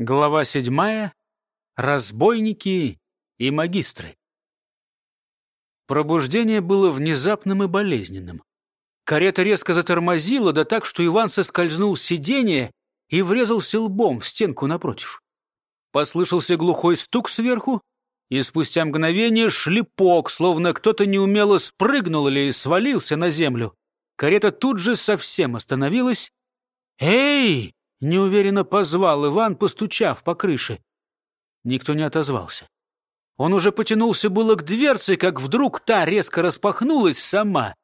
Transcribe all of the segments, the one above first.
Глава седьмая. Разбойники и магистры. Пробуждение было внезапным и болезненным. Карета резко затормозила, да так, что Иван соскользнул с сиденья и врезался лбом в стенку напротив. Послышался глухой стук сверху, и спустя мгновение шлепок, словно кто-то неумело спрыгнул или свалился на землю. Карета тут же совсем остановилась. «Эй!» Неуверенно позвал Иван, постучав по крыше. Никто не отозвался. Он уже потянулся было к дверце, как вдруг та резко распахнулась сама,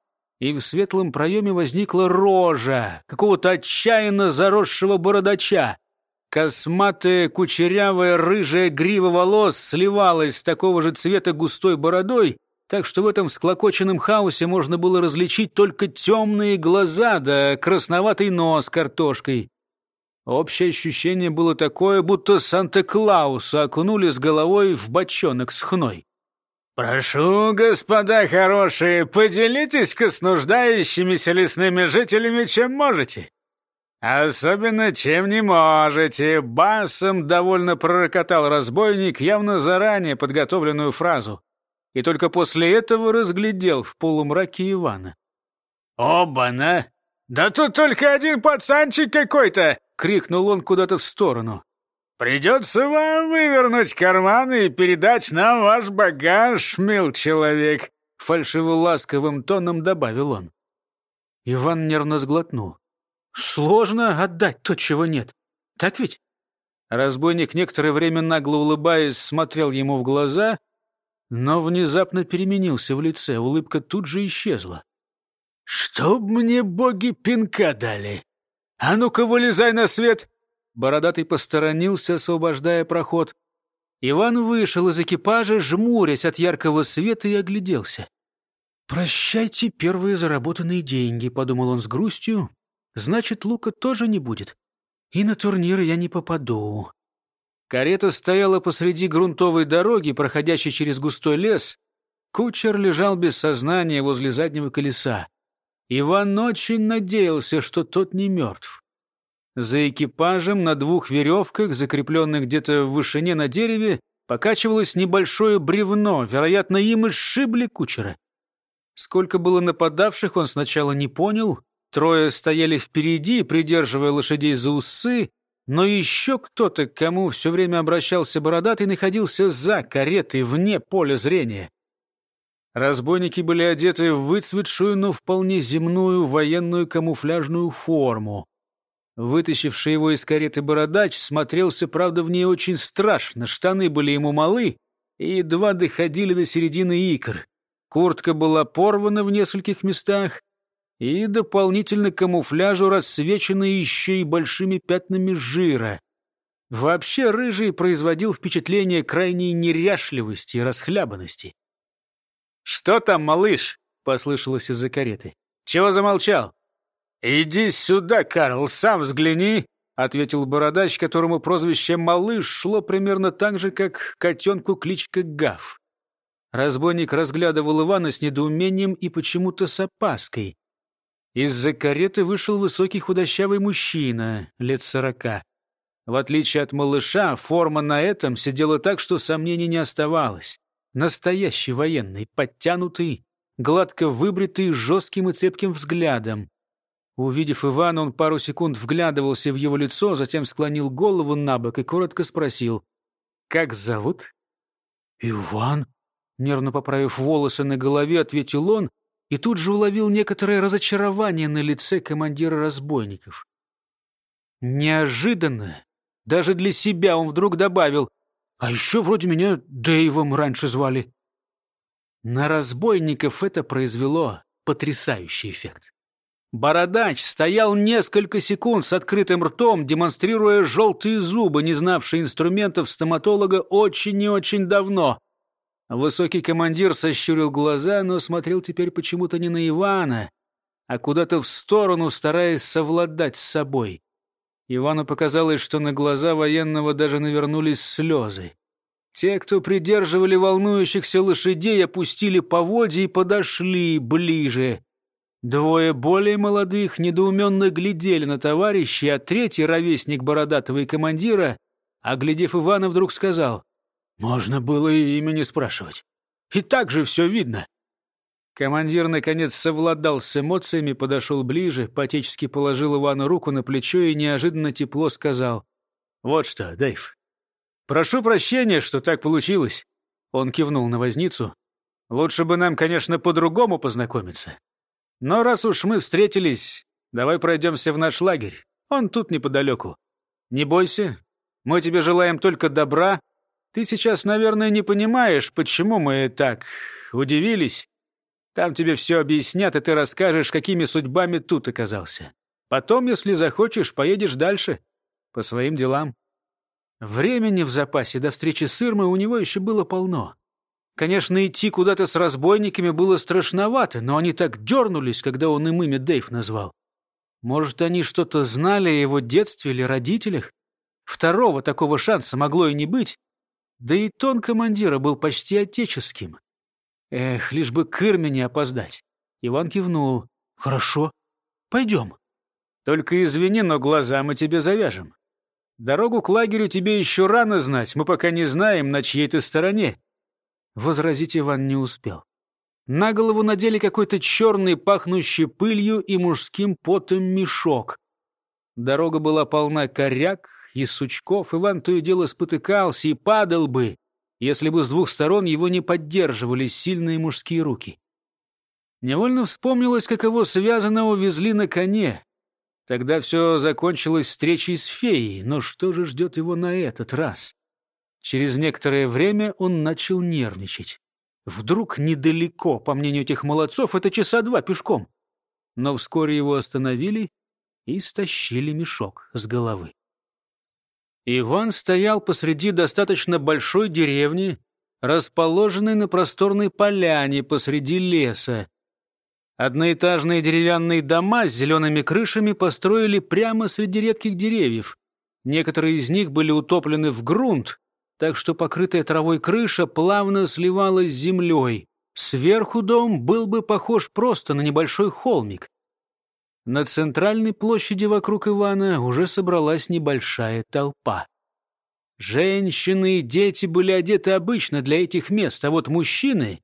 и в светлом проеме возникла рожа какого-то отчаянно заросшего бородача. Косматая, кучерявая, рыжая грива волос сливалась с такого же цвета густой бородой, так что в этом склокоченном хаосе можно было различить только темные глаза да красноватый нос картошкой. Общее ощущение было такое, будто Санта-Клауса окунули с головой в бочонок с хной. «Прошу, господа хорошие, поделитесь-ка с нуждающимися лесными жителями, чем можете. Особенно, чем не можете», — басом довольно пророкотал разбойник, явно заранее подготовленную фразу. И только после этого разглядел в полумраке Ивана. «Оба-на! Да тут только один пацанчик какой-то!» — крикнул он куда-то в сторону. «Придется вам вывернуть карманы и передать нам ваш багаж, мил человек», — фальшиво-ласковым тоном добавил он. Иван нервно сглотнул. «Сложно отдать то, чего нет. Так ведь?» Разбойник некоторое время нагло улыбаясь смотрел ему в глаза, но внезапно переменился в лице. Улыбка тут же исчезла. «Чтоб мне боги пинка дали!» «А ну-ка, вылезай на свет!» Бородатый посторонился, освобождая проход. Иван вышел из экипажа, жмурясь от яркого света, и огляделся. «Прощайте первые заработанные деньги», — подумал он с грустью. «Значит, лука тоже не будет. И на турнир я не попаду». Карета стояла посреди грунтовой дороги, проходящей через густой лес. Кучер лежал без сознания возле заднего колеса. Иван очень надеялся, что тот не мертв. За экипажем на двух веревках, закрепленных где-то в вышине на дереве, покачивалось небольшое бревно, вероятно, им и сшибли кучера. Сколько было нападавших, он сначала не понял. Трое стояли впереди, придерживая лошадей за усы, но еще кто-то, к кому все время обращался бородатый, находился за каретой, вне поля зрения. Разбойники были одеты в выцветшую, но вполне земную военную камуфляжную форму. Вытащивший его из кареты бородач смотрелся, правда, в ней очень страшно. Штаны были ему малы и едва доходили до середины икр. Куртка была порвана в нескольких местах, и дополнительно камуфляжу рассвечена еще и большими пятнами жира. Вообще рыжий производил впечатление крайней неряшливости и расхлябанности. «Что там, малыш?» — послышалось из-за кареты. «Чего замолчал?» «Иди сюда, Карл, сам взгляни!» — ответил бородач, которому прозвище «малыш» шло примерно так же, как котенку кличка Гав. Разбойник разглядывал Ивана с недоумением и почему-то с опаской. Из-за кареты вышел высокий худощавый мужчина, лет сорока. В отличие от малыша, форма на этом сидела так, что сомнений не оставалось. Настоящий военный, подтянутый, гладко выбритый, жестким и цепким взглядом. Увидев Ивана, он пару секунд вглядывался в его лицо, затем склонил голову на бок и коротко спросил. «Как зовут?» «Иван», — нервно поправив волосы на голове, ответил он и тут же уловил некоторое разочарование на лице командира разбойников. Неожиданно, даже для себя он вдруг добавил а еще вроде меня Дэйвом раньше звали. На разбойников это произвело потрясающий эффект. Бородач стоял несколько секунд с открытым ртом, демонстрируя желтые зубы, не знавшие инструментов стоматолога очень и очень давно. Высокий командир сощурил глаза, но смотрел теперь почему-то не на Ивана, а куда-то в сторону, стараясь совладать с собой. Ивану показалось, что на глаза военного даже навернулись слезы. Те, кто придерживали волнующихся лошадей, опустили поводья и подошли ближе. Двое более молодых недоуменно глядели на товарищей, а третий, ровесник бородатого и командира, Оглядев Ивана, вдруг сказал, «Можно было и имя не спрашивать. И так же все видно». Командир, наконец, совладал с эмоциями, подошел ближе, потечески положил Ивану руку на плечо и неожиданно тепло сказал, «Вот что, Дэйв, прошу прощения, что так получилось». Он кивнул на возницу. «Лучше бы нам, конечно, по-другому познакомиться. Но раз уж мы встретились, давай пройдемся в наш лагерь. Он тут неподалеку. Не бойся, мы тебе желаем только добра. Ты сейчас, наверное, не понимаешь, почему мы так удивились. Там тебе все объяснят, и ты расскажешь, какими судьбами тут оказался. Потом, если захочешь, поедешь дальше, по своим делам. Времени в запасе до встречи с Ирмой у него еще было полно. Конечно, идти куда-то с разбойниками было страшновато, но они так дернулись, когда он им имя Дэйв назвал. Может, они что-то знали о его детстве или родителях? Второго такого шанса могло и не быть. Да и тон командира был почти отеческим. Эх, лишь бы к Ирме не опоздать. Иван кивнул. «Хорошо, пойдем. Только извини, но глаза мы тебе завяжем. Дорогу к лагерю тебе еще рано знать, мы пока не знаем, на чьей ты стороне». Возразить Иван не успел. На голову надели какой-то черный, пахнущий пылью и мужским потом мешок. Дорога была полна коряк, из сучков, Иван то и дело спотыкался и падал бы, если бы с двух сторон его не поддерживали сильные мужские руки. Невольно вспомнилось, как его связанного везли на коне. Тогда все закончилось встречей с феей, но что же ждет его на этот раз? Через некоторое время он начал нервничать. Вдруг недалеко, по мнению этих молодцов, это часа два пешком. Но вскоре его остановили и стащили мешок с головы. Иван стоял посреди достаточно большой деревни, расположенной на просторной поляне посреди леса. Одноэтажные деревянные дома с зелеными крышами построили прямо среди редких деревьев. Некоторые из них были утоплены в грунт, так что покрытая травой крыша плавно сливалась с землей. Сверху дом был бы похож просто на небольшой холмик. На центральной площади вокруг Ивана уже собралась небольшая толпа. Женщины и дети были одеты обычно для этих мест, а вот мужчины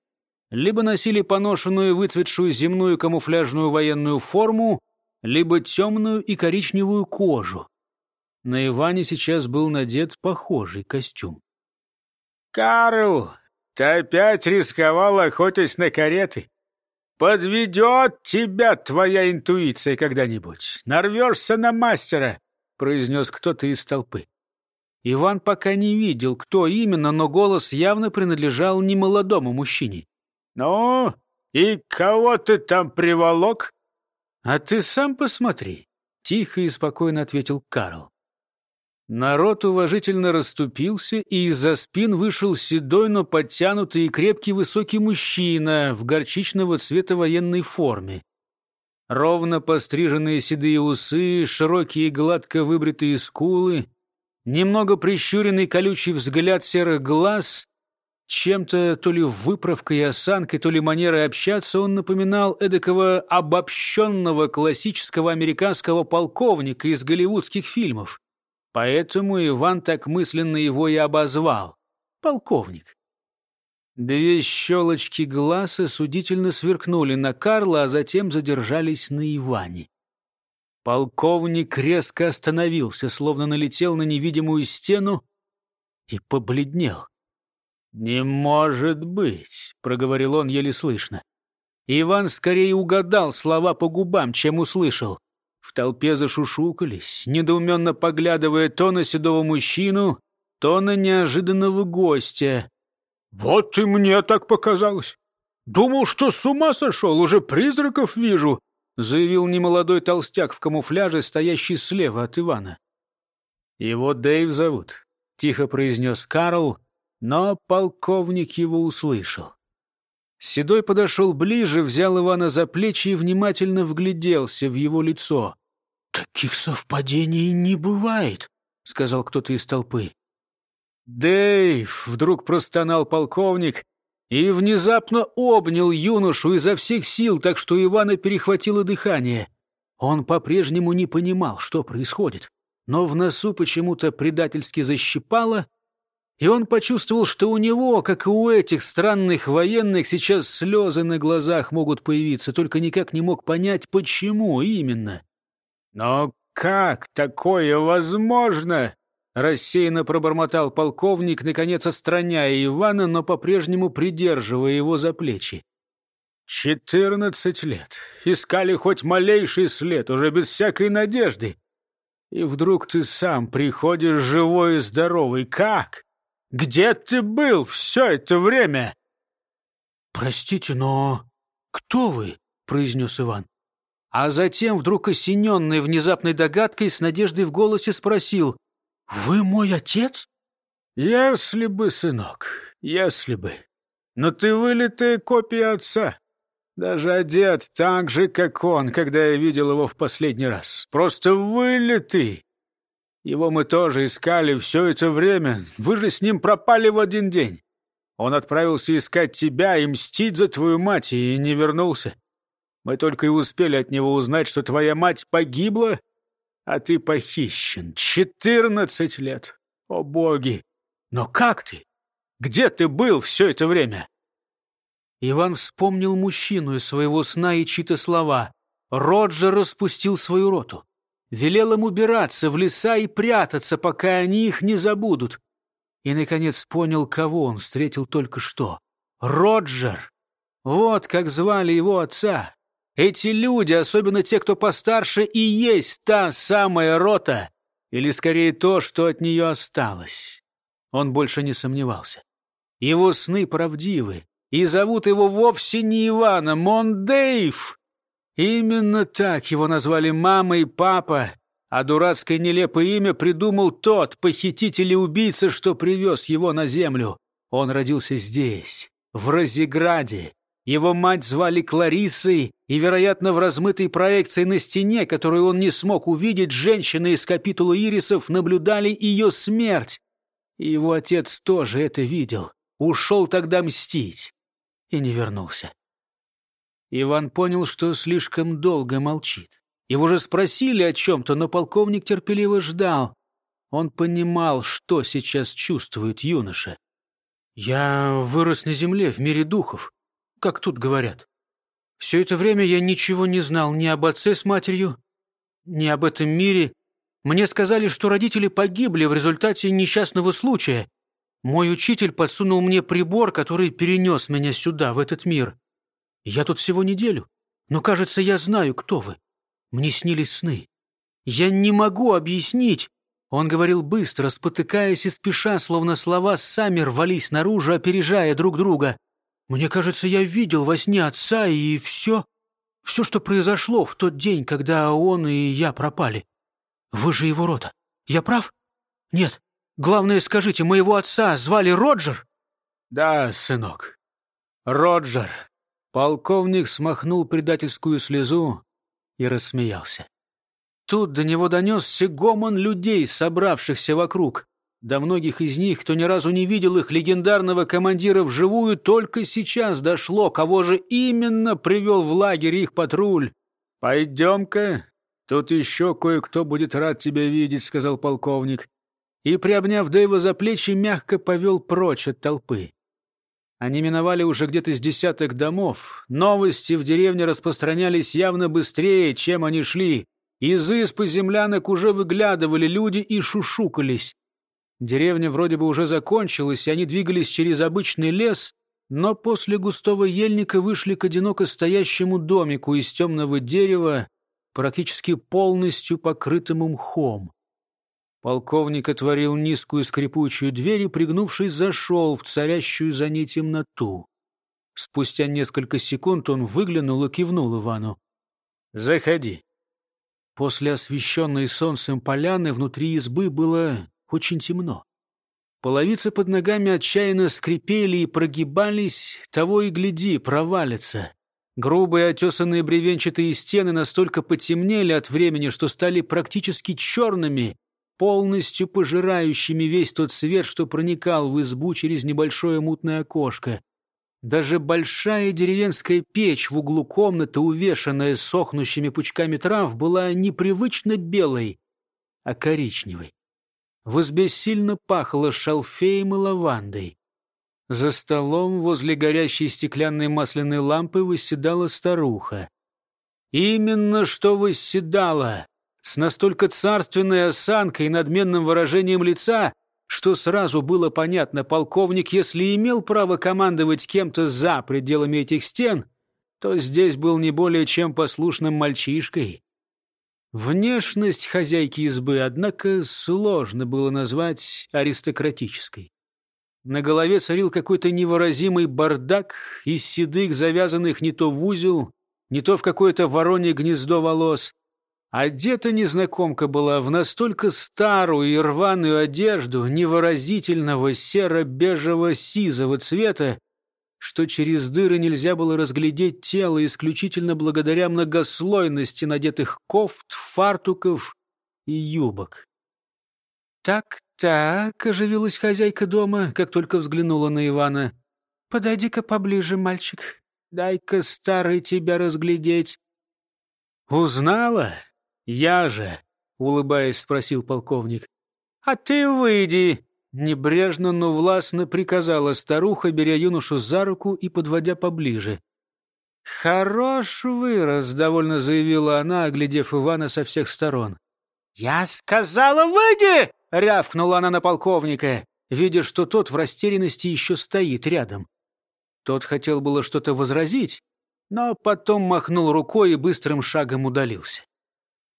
либо носили поношенную выцветшую земную камуфляжную военную форму, либо темную и коричневую кожу. На Иване сейчас был надет похожий костюм. «Карл, ты опять рисковал, охотясь на кареты?» «Подведет тебя твоя интуиция когда-нибудь. Нарвешься на мастера», — произнес кто-то из толпы. Иван пока не видел, кто именно, но голос явно принадлежал немолодому мужчине. «Ну, и кого ты там приволок?» «А ты сам посмотри», — тихо и спокойно ответил Карл. Народ уважительно расступился, и из-за спин вышел седой, но подтянутый и крепкий высокий мужчина в горчичного цвета военной форме. Ровно постриженные седые усы, широкие гладко выбритые скулы, немного прищуренный колючий взгляд серых глаз. Чем-то, то ли выправкой и осанкой, то ли манерой общаться, он напоминал эдакого обобщенного классического американского полковника из голливудских фильмов. Поэтому Иван так мысленно его и обозвал. Полковник. Две щелочки глаз осудительно сверкнули на Карла, а затем задержались на Иване. Полковник резко остановился, словно налетел на невидимую стену и побледнел. «Не может быть!» — проговорил он еле слышно. Иван скорее угадал слова по губам, чем услышал. В толпе зашушукались, недоуменно поглядывая то на седого мужчину, то на неожиданного гостя. «Вот и мне так показалось. Думал, что с ума сошел, уже призраков вижу», заявил немолодой толстяк в камуфляже, стоящий слева от Ивана. «Его Дэйв зовут», — тихо произнес Карл, но полковник его услышал. Седой подошел ближе, взял Ивана за плечи и внимательно вгляделся в его лицо. «Таких совпадений не бывает», — сказал кто-то из толпы. «Дэйв!» — вдруг простонал полковник и внезапно обнял юношу изо всех сил, так что Ивана перехватило дыхание. Он по-прежнему не понимал, что происходит. но в носу почему-то предательски защипало, и он почувствовал, что у него, как и у этих странных военных, сейчас слезы на глазах могут появиться, только никак не мог понять, почему именно. «Но как такое возможно?» Рассеянно пробормотал полковник, наконец отстраняя Ивана, но по-прежнему придерживая его за плечи. «Четырнадцать лет. Искали хоть малейший след, уже без всякой надежды. И вдруг ты сам приходишь живой и здоровый. Как? Где ты был все это время?» «Простите, но кто вы?» — произнес Иван. А затем, вдруг осененный внезапной догадкой, с надеждой в голосе спросил — «Вы мой отец?» «Если бы, сынок, если бы. Но ты вылитая копия отца. Даже одет так же, как он, когда я видел его в последний раз. Просто вылитый. Его мы тоже искали все это время. Вы же с ним пропали в один день. Он отправился искать тебя и мстить за твою мать, и не вернулся. Мы только и успели от него узнать, что твоя мать погибла, а ты похищен. Четырнадцать лет. О, боги! Но как ты? Где ты был все это время?» Иван вспомнил мужчину из своего сна и чьи-то слова. Роджер распустил свою роту. Велел им убираться в леса и прятаться, пока они их не забудут. И, наконец, понял, кого он встретил только что. Роджер! Вот как звали его отца. Эти люди, особенно те, кто постарше, и есть та самая рота, или скорее то, что от нее осталось. Он больше не сомневался. Его сны правдивы, и зовут его вовсе не Иваном, он Дэйв. Именно так его назвали мама и папа, а дурацкое нелепое имя придумал тот похититель и убийца, что привез его на землю. Он родился здесь, в Розеграде, его мать звали Клариссой, и, вероятно, в размытой проекции на стене, которую он не смог увидеть, женщины из капитула ирисов наблюдали ее смерть. И его отец тоже это видел. Ушел тогда мстить. И не вернулся. Иван понял, что слишком долго молчит. Его же спросили о чем-то, но полковник терпеливо ждал. Он понимал, что сейчас чувствует юноша. «Я вырос на земле, в мире духов как тут говорят. Все это время я ничего не знал ни об отце с матерью, ни об этом мире. Мне сказали, что родители погибли в результате несчастного случая. Мой учитель подсунул мне прибор, который перенес меня сюда, в этот мир. Я тут всего неделю, но, кажется, я знаю, кто вы. Мне снились сны. Я не могу объяснить. Он говорил быстро, спотыкаясь и спеша, словно слова сами рвались наружу, опережая друг друга. Мне кажется, я видел во сне отца и все, все, что произошло в тот день, когда он и я пропали. Вы же его рота. Я прав? Нет. Главное, скажите, моего отца звали Роджер? Да, сынок. Роджер. Полковник смахнул предательскую слезу и рассмеялся. Тут до него донесся гомон людей, собравшихся вокруг. До многих из них, кто ни разу не видел их легендарного командира вживую, только сейчас дошло, кого же именно привел в лагерь их патруль. «Пойдем-ка, тут еще кое-кто будет рад тебя видеть», — сказал полковник. И, приобняв Дэйва за плечи, мягко повел прочь от толпы. Они миновали уже где-то с десяток домов. Новости в деревне распространялись явно быстрее, чем они шли. Из испы землянок уже выглядывали люди и шушукались. Деревня вроде бы уже закончилась, и они двигались через обычный лес, но после густого ельника вышли к одиноко стоящему домику из темного дерева, практически полностью покрытому мхом. Полковник отворил низкую скрипучую дверь и, пригнувшись, зашел в царящую за ней темноту. Спустя несколько секунд он выглянул и кивнул Ивану. «Заходи». После освещенной солнцем поляны внутри избы было очень темно. Половицы под ногами отчаянно скрипели и прогибались, того и гляди, провалятся. Грубые отесанные бревенчатые стены настолько потемнели от времени, что стали практически черными, полностью пожирающими весь тот свет, что проникал в избу через небольшое мутное окошко. Даже большая деревенская печь в углу комнаты, увешанная сохнущими пучками трав, была непривычно белой, а коричневый. В избе сильно пахло шалфеем и лавандой. За столом возле горящей стеклянной масляной лампы восседала старуха. Именно что восседала, с настолько царственной осанкой и надменным выражением лица, что сразу было понятно, полковник, если имел право командовать кем-то за пределами этих стен, то здесь был не более чем послушным мальчишкой. Внешность хозяйки избы, однако, сложно было назвать аристократической. На голове царил какой-то невыразимый бардак из седых, завязанных не то в узел, не то в какое-то воронье гнездо волос. Одета незнакомка была в настолько старую и рваную одежду невыразительного серо-бежевого сизого цвета, что через дыры нельзя было разглядеть тело исключительно благодаря многослойности надетых кофт, фартуков и юбок. «Так-так», — оживилась хозяйка дома, как только взглянула на Ивана. «Подойди-ка поближе, мальчик. Дай-ка старый тебя разглядеть». «Узнала? Я же», — улыбаясь, спросил полковник. «А ты выйди», Небрежно, но властно приказала старуха, беря юношу за руку и подводя поближе. «Хорош вырос», — довольно заявила она, оглядев Ивана со всех сторон. «Я сказала, выйди!» — рявкнула она на полковника, видя, что тот в растерянности еще стоит рядом. Тот хотел было что-то возразить, но потом махнул рукой и быстрым шагом удалился.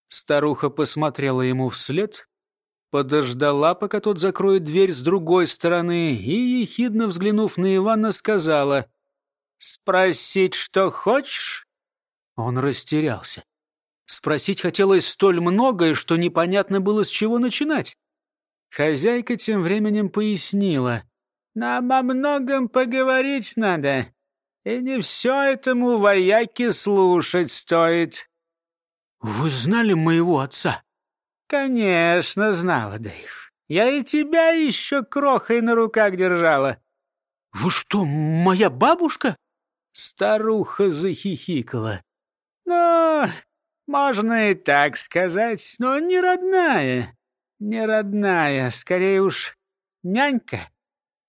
Старуха посмотрела ему вслед, подождала, пока тот закроет дверь с другой стороны, и, ехидно взглянув на Ивана, сказала «Спросить, что хочешь?» Он растерялся. Спросить хотелось столь многое, что непонятно было, с чего начинать. Хозяйка тем временем пояснила. «Нам о многом поговорить надо, и не все этому вояке слушать стоит». «Вы знали моего отца?» «Конечно, знала, Дэйв. Я и тебя еще крохой на руках держала». «Вы что, моя бабушка?» Старуха захихикала. «Ну, можно и так сказать, но не родная. Не родная, скорее уж нянька.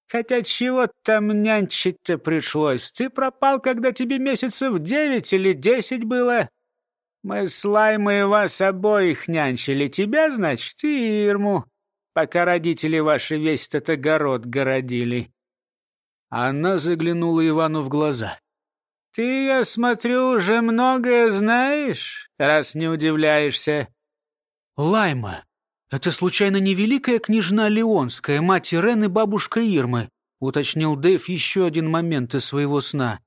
Хотя чего там нянчить-то пришлось? Ты пропал, когда тебе месяцев девять или десять было. Мы с Лаймой вас обоих нянчили, тебя, значит, и Ирму, пока родители ваши весь этот огород городили». Она заглянула Ивану в глаза. «Ты, я смотрю, уже многое знаешь, раз не удивляешься». «Лайма, это случайно не великая княжна Леонская, мать Ирен бабушка Ирмы?» уточнил Дэйв еще один момент из своего сна.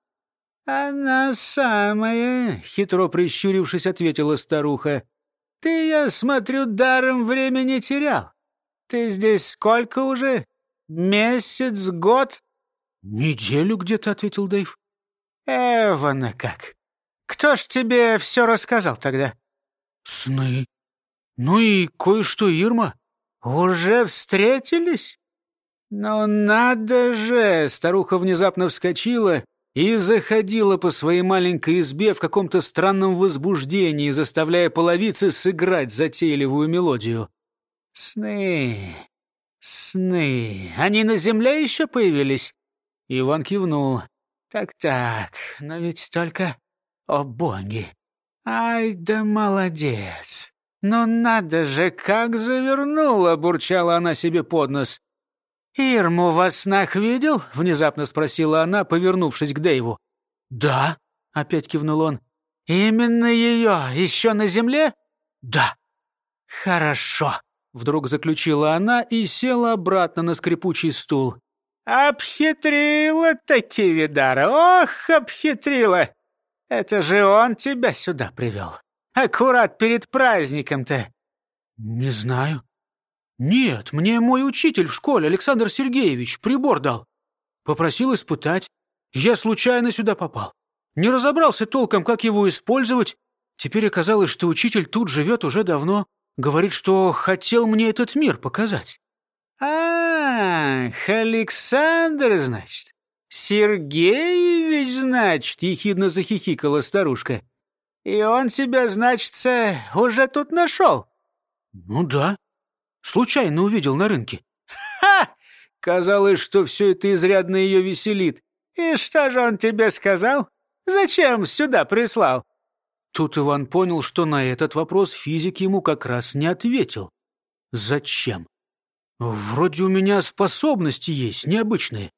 «Она самая», — хитро прищурившись, ответила старуха. «Ты, я смотрю, даром времени терял. Ты здесь сколько уже? Месяц, год?» «Неделю где-то», — ответил Дэйв. «Эвана как! Кто ж тебе все рассказал тогда?» «Сны. Ну и кое-что Ирма». «Уже встретились?» «Ну надо же!» — старуха внезапно вскочила и заходила по своей маленькой избе в каком-то странном возбуждении, заставляя половицы сыграть затейливую мелодию. «Сны, сны, они на земле еще появились?» Иван кивнул. «Так-так, но ведь только... О, боги! Ай да молодец! Но надо же, как завернула!» — бурчала она себе под нос. «Ирму во снах видел?» — внезапно спросила она, повернувшись к Дэйву. «Да», — опять кивнул он. «Именно ее? Еще на земле?» «Да». «Хорошо», — вдруг заключила она и села обратно на скрипучий стул. «Обхитрила таки Видара! Ох, обхитрила! Это же он тебя сюда привел. Аккурат перед праздником-то!» «Не знаю», «Нет, мне мой учитель в школе, Александр Сергеевич, прибор дал. Попросил испытать. Я случайно сюда попал. Не разобрался толком, как его использовать. Теперь оказалось, что учитель тут живет уже давно. Говорит, что хотел мне этот мир показать». «Ах, Александр, значит? Сергеевич, значит?» — ехидно захихикала старушка. «И он тебя, значит, уже тут нашел?» Ну да. Случайно увидел на рынке. Ха! Казалось, что все это изрядно ее веселит. И что же он тебе сказал? Зачем сюда прислал? Тут Иван понял, что на этот вопрос физик ему как раз не ответил. Зачем? Вроде у меня способности есть, необычные.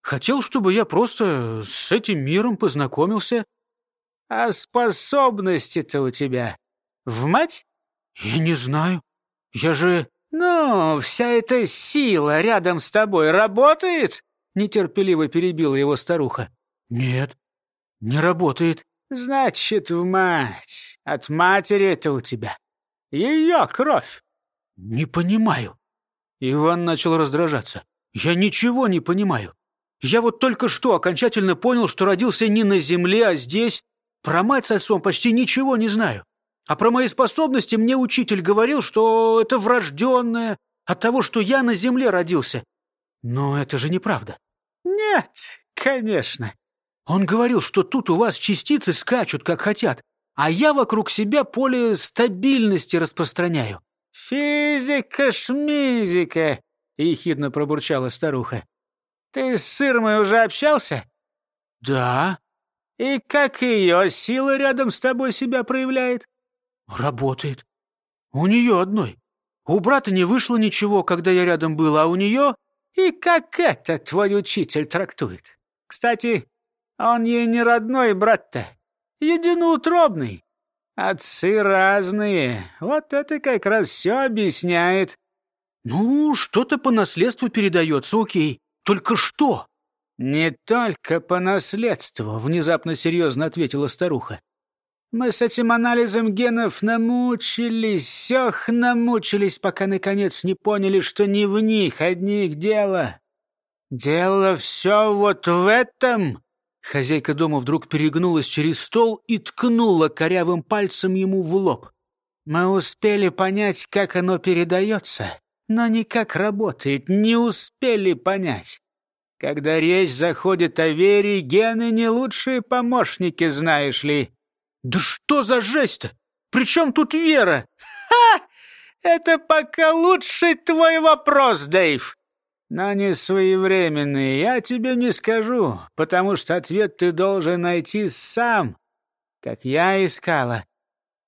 Хотел, чтобы я просто с этим миром познакомился. А способности-то у тебя в мать? Я не знаю. Я же... Ну, вся эта сила рядом с тобой работает? Нетерпеливо перебила его старуха. Нет, не работает. Значит, в мать. От матери это у тебя. Ее кровь. Не понимаю. Иван начал раздражаться. Я ничего не понимаю. Я вот только что окончательно понял, что родился не на земле, а здесь. Про мать с отцом почти ничего не знаю. А про мои способности мне учитель говорил, что это врожденное, от того, что я на земле родился. Но это же неправда. Нет, конечно. Он говорил, что тут у вас частицы скачут, как хотят, а я вокруг себя поле стабильности распространяю. «Физика-шмизика!» — ехидно пробурчала старуха. «Ты с Сырмой уже общался?» «Да». «И как ее сила рядом с тобой себя проявляет?» «Работает. У нее одной. У брата не вышло ничего, когда я рядом был, а у нее...» «И как это твой учитель трактует? Кстати, он ей не родной брат-то, единоутробный. Отцы разные. Вот это как раз все объясняет. Ну, что-то по наследству передается, окей. Только что? Не только по наследству, внезапно серьезно ответила старуха. Мы с этим анализом генов намучились, ох, намучились, пока наконец не поняли, что не в них одних дело. Дело все вот в этом, Хозяйка дома вдруг перегнулась через стол и ткнула корявым пальцем ему в лоб. «Мы успели понять, как оно передается, но не как работает, не успели понять. Когда речь заходит о вере, гены не лучшие помощники, знаешь ли». «Да что за жесть-то? При чем тут вера?» «Ха! Это пока лучший твой вопрос, Дэйв но не своевременные, я тебе не скажу, потому что ответ ты должен найти сам, как я искала.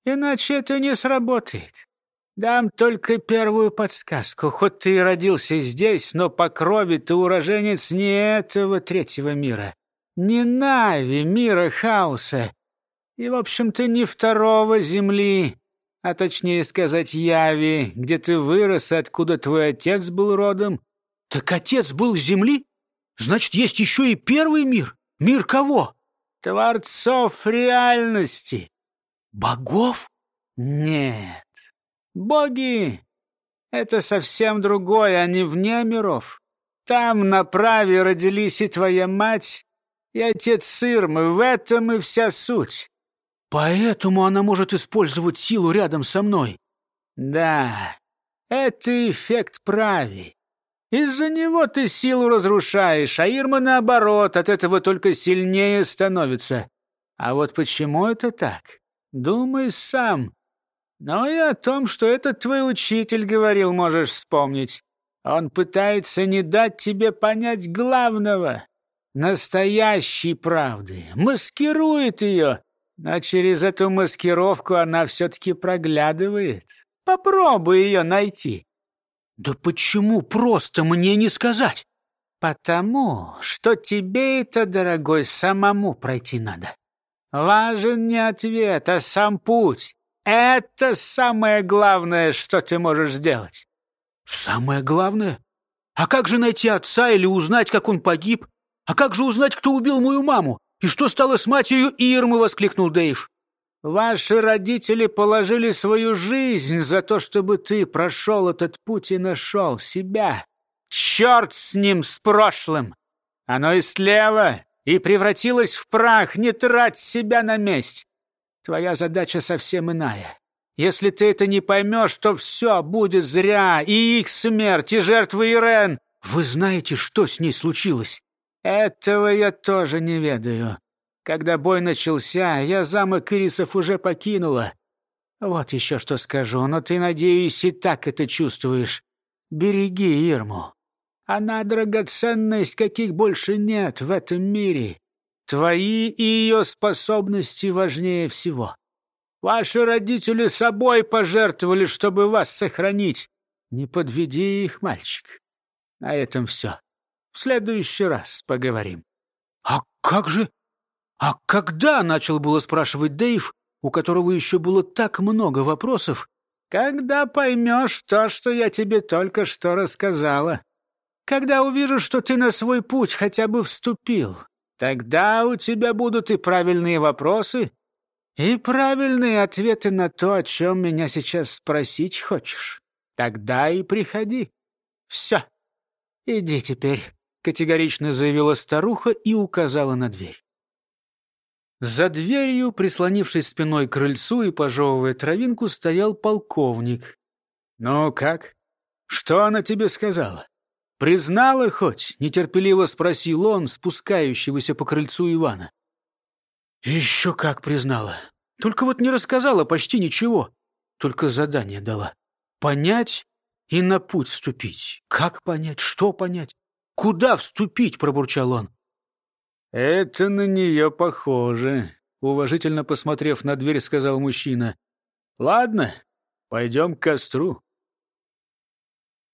Иначе это не сработает. Дам только первую подсказку. Хоть ты и родился здесь, но по крови ты уроженец не этого третьего мира. Не Нави, мира хаоса. И, в общем-то, не второго земли, а точнее сказать, Яви, где ты вырос и откуда твой отец был родом, так отец был земли? Значит, есть еще и первый мир? Мир кого? Творцов реальности. Богов? Нет. Боги — это совсем другое, они вне миров. Там на праве родились и твоя мать, и отец Сырмы. В этом и вся суть. Поэтому она может использовать силу рядом со мной. Да, это эффект прави. Из-за него ты силу разрушаешь, а Ирма, наоборот, от этого только сильнее становится. А вот почему это так? Думай сам. Но и о том, что этот твой учитель говорил, можешь вспомнить. Он пытается не дать тебе понять главного, настоящей правды, маскирует ее, но через эту маскировку она все-таки проглядывает. Попробуй ее найти. «Да почему просто мне не сказать?» «Потому что тебе это, дорогой, самому пройти надо. Важен не ответ, а сам путь. Это самое главное, что ты можешь сделать». «Самое главное? А как же найти отца или узнать, как он погиб? А как же узнать, кто убил мою маму? И что стало с матерью Ирмы?» — воскликнул Дэйв. Ваши родители положили свою жизнь за то, чтобы ты прошел этот путь и нашел себя. Черт с ним, с прошлым! Оно истлело и превратилось в прах. Не трать себя на месть. Твоя задача совсем иная. Если ты это не поймешь, то все будет зря. И их смерть, и жертвы Ирен. Вы знаете, что с ней случилось? Этого я тоже не ведаю. Когда бой начался, я замок Ирисов уже покинула. Вот еще что скажу, но ты, надеюсь, и так это чувствуешь. Береги Ирму. Она драгоценность, каких больше нет в этом мире. Твои и ее способности важнее всего. Ваши родители собой пожертвовали, чтобы вас сохранить. Не подведи их, мальчик. На этом все. В следующий раз поговорим. — А как же? А когда? — начал было спрашивать Дэйв, у которого еще было так много вопросов. — Когда поймешь то, что я тебе только что рассказала. Когда увижу, что ты на свой путь хотя бы вступил. Тогда у тебя будут и правильные вопросы, и правильные ответы на то, о чем меня сейчас спросить хочешь. Тогда и приходи. Все. Иди теперь, — категорично заявила старуха и указала на дверь. За дверью, прислонившись спиной к крыльцу и пожевывая травинку, стоял полковник. «Ну как? Что она тебе сказала? Признала хоть?» — нетерпеливо спросил он, спускающегося по крыльцу Ивана. Еще как признала. Только вот не рассказала почти ничего. Только задание дала. Понять и на путь вступить. Как понять? Что понять? Куда вступить? Пробурчал он. Это на нее похоже. Уважительно посмотрев на дверь, сказал мужчина. Ладно, пойдем к костру.